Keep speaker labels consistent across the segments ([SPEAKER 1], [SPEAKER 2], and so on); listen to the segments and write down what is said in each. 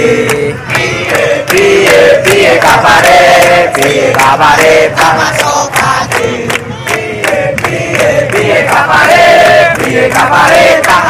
[SPEAKER 1] Pie, pie, caparé, pie, caparé, tama pie, pie, pie, caparé, pie, caparé, tama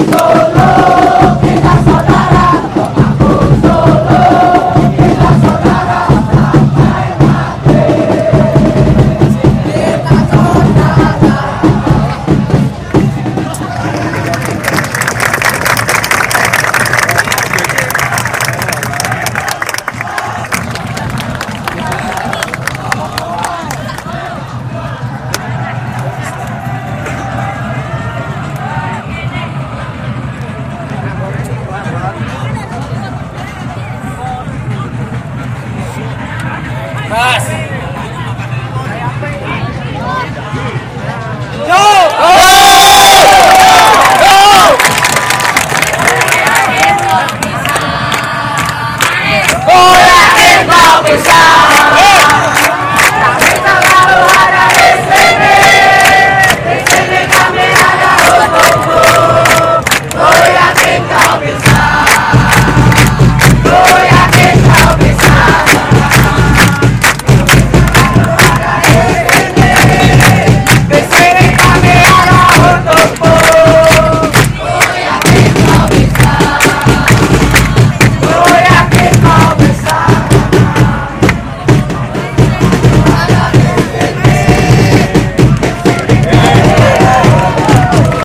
[SPEAKER 1] Oh, no!